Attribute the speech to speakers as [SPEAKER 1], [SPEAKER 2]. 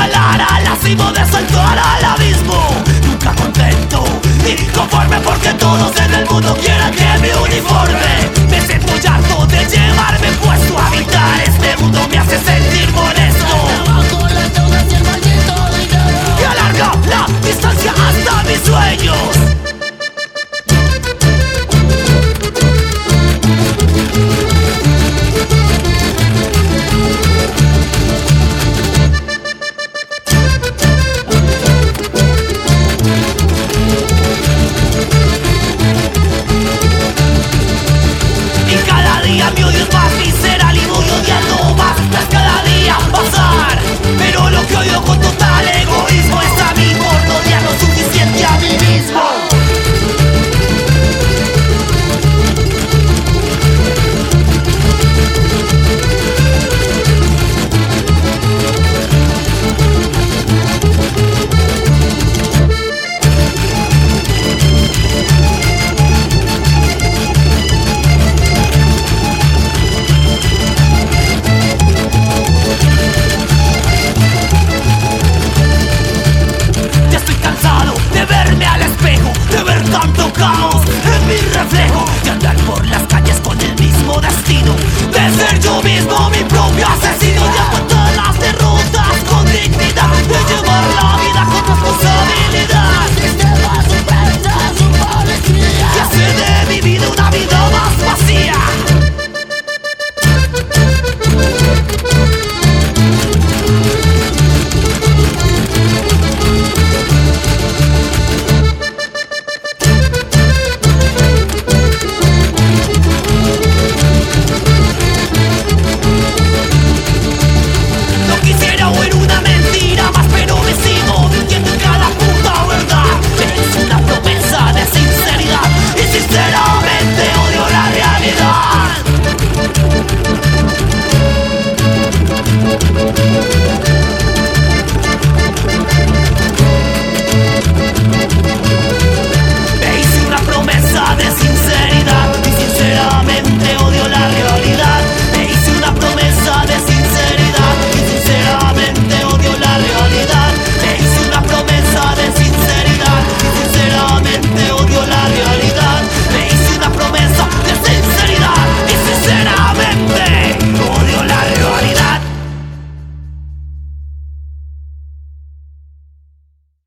[SPEAKER 1] escalar a la cima de saltar al abismo. Nunca contento ni conforme porque todos en el mundo quieran que mi uniforme. Me siento harto de llevarme puesto a habitar este mundo me hace sentir molesto. Y alarga la distancia hasta mis sueños. reflejo de andar por las calles con el mismo destino, de ser yo mismo mi propio.